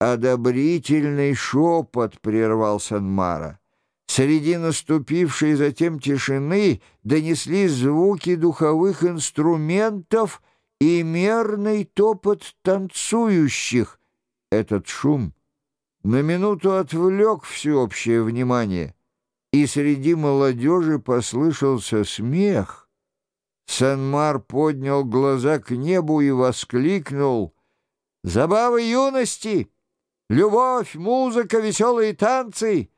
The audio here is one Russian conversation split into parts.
Одобрительный шепот прервал Санмара. Среди наступившей затем тишины донеслись звуки духовых инструментов и мерный топот танцующих. Этот шум на минуту отвлек всеобщее внимание, и среди молодежи послышался смех. Санмар поднял глаза к небу и воскликнул «Забавы юности! Любовь, музыка, веселые танцы!»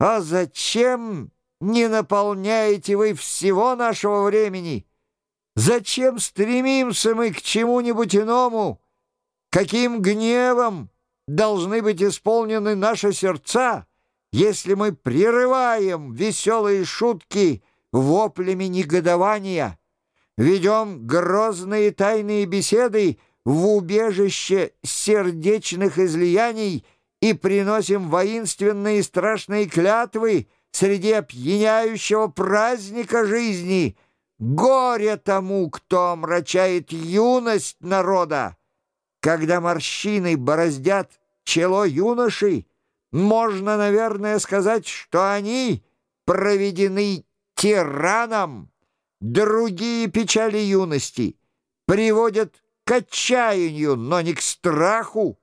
А зачем не наполняете вы всего нашего времени? Зачем стремимся мы к чему-нибудь иному? Каким гневом должны быть исполнены наши сердца, если мы прерываем веселые шутки воплями негодования, ведем грозные тайные беседы в убежище сердечных излияний — и приносим воинственные и страшные клятвы среди опьяняющего праздника жизни. Горе тому, кто омрачает юность народа. Когда морщины бороздят чело юноши, можно, наверное, сказать, что они проведены тираном. Другие печали юности приводят к отчаянию, но не к страху.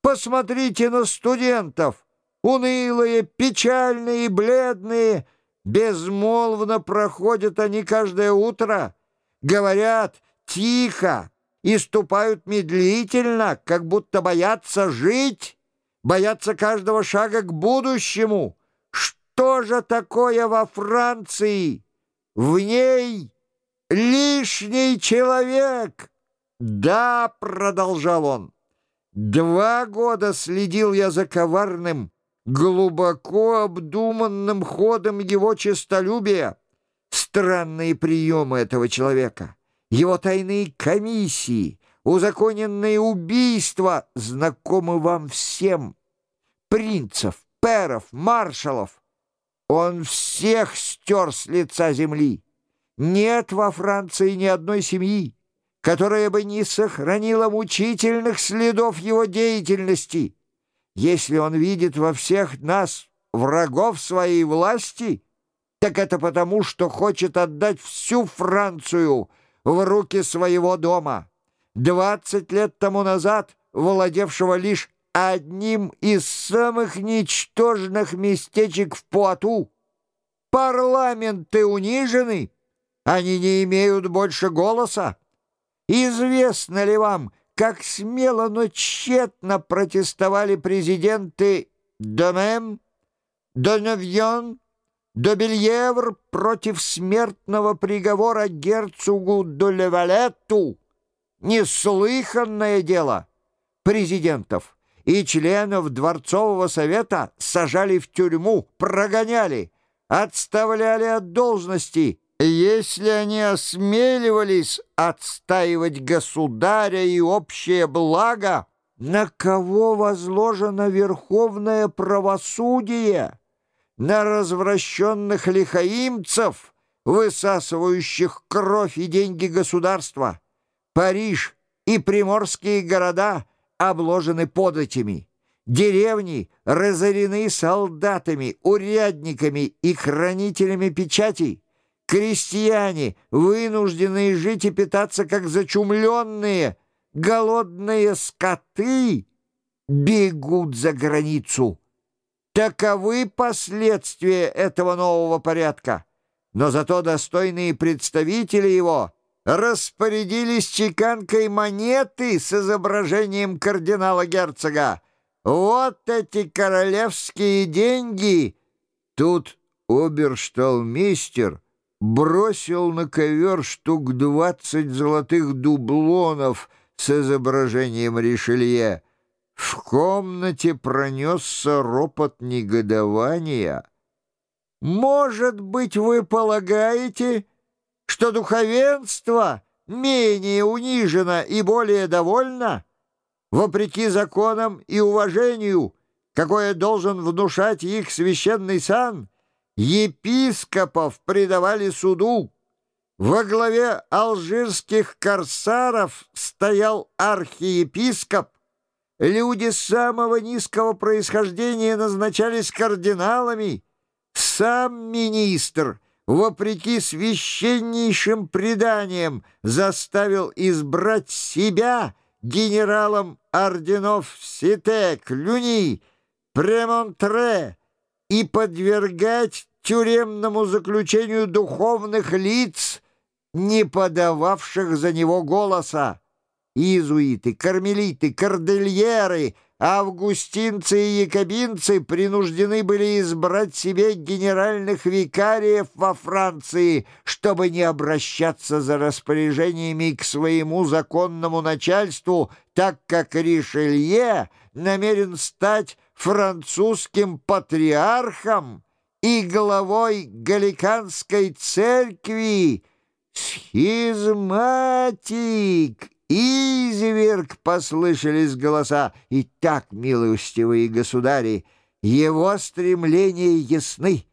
Посмотрите на студентов, унылые, печальные и бледные. Безмолвно проходят они каждое утро, говорят тихо и ступают медлительно, как будто боятся жить, боятся каждого шага к будущему. Что же такое во Франции? В ней лишний человек. Да, продолжал он. Два года следил я за коварным, глубоко обдуманным ходом его честолюбия. Странные приемы этого человека, его тайные комиссии, узаконенные убийства знакомы вам всем. Принцев, перов, маршалов. Он всех стер с лица земли. Нет во Франции ни одной семьи, которая бы не сохранила мучительных следов его деятельности. Если он видит во всех нас врагов своей власти, так это потому, что хочет отдать всю Францию в руки своего дома. Двадцать лет тому назад, владевшего лишь одним из самых ничтожных местечек в Пуату. Парламенты унижены, они не имеют больше голоса. Известно ли вам, как смело, но тщетно протестовали президенты Домем, Доневьон, Добельевр против смертного приговора герцогу Долевалетту? Неслыханное дело! Президентов и членов Дворцового совета сажали в тюрьму, прогоняли, отставляли от должности если они осмеливались отстаивать государя и общее благо, на кого возложено верховное правосудие? На развращенных лихаимцев, высасывающих кровь и деньги государства. Париж и приморские города обложены податями. Деревни разорены солдатами, урядниками и хранителями печатей. Крестьяне, вынужденные жить и питаться как зачумленные, голодные скоты, бегут за границу. Таковы последствия этого нового порядка. Но зато достойные представители его распорядились чеканкой монеты с изображением кардинала-герцога. Вот эти королевские деньги! Тут обершталмейстер — бросил на ковер штук двадцать золотых дублонов с изображением Ришелье. В комнате пронесся ропот негодования. «Может быть, вы полагаете, что духовенство менее унижено и более довольно, вопреки законам и уважению, какое должен внушать их священный сан?» Епископов предавали суду. Во главе алжирских корсаров стоял архиепископ. люди самого низкого происхождения назначались кардиналами. Сам министр, вопреки священнейшим преданиям, заставил избрать себя генералом орденов Сите, Клюни, Премонтре и подвергать тюремному заключению духовных лиц, не подававших за него голоса. Иезуиты, кармелиты, кордельеры, августинцы и якобинцы принуждены были избрать себе генеральных викариев во Франции, чтобы не обращаться за распоряжениями к своему законному начальству, так как Ришелье намерен стать французским патриархом и главой Галиканской церкви. «Схизматик! Изверг!» — послышались голоса. «И так, милостивые государи, его стремления ясны.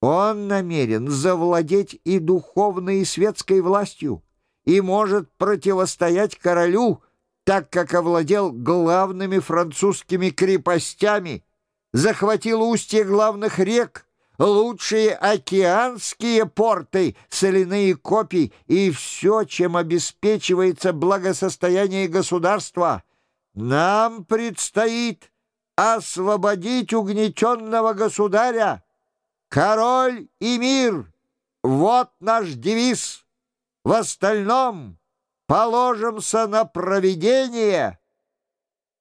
Он намерен завладеть и духовной, и светской властью, и может противостоять королю, так как овладел главными французскими крепостями, захватил устье главных рек, лучшие океанские порты, соляные копии и все, чем обеспечивается благосостояние государства. Нам предстоит освободить угнетенного государя. Король и мир — вот наш девиз. В остальном положимся на провидение».